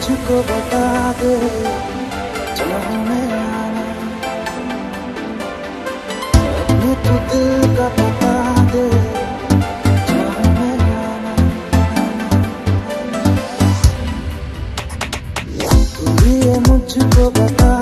मुझको बता दे चाहूँ मैं अपने तो का बता दे मुझको बता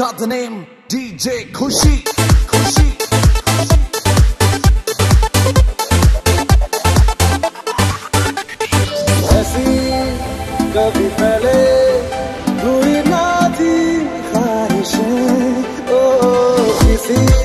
got the name DJ Kushi. Buyurmadı fahişe Oh, oh, oh,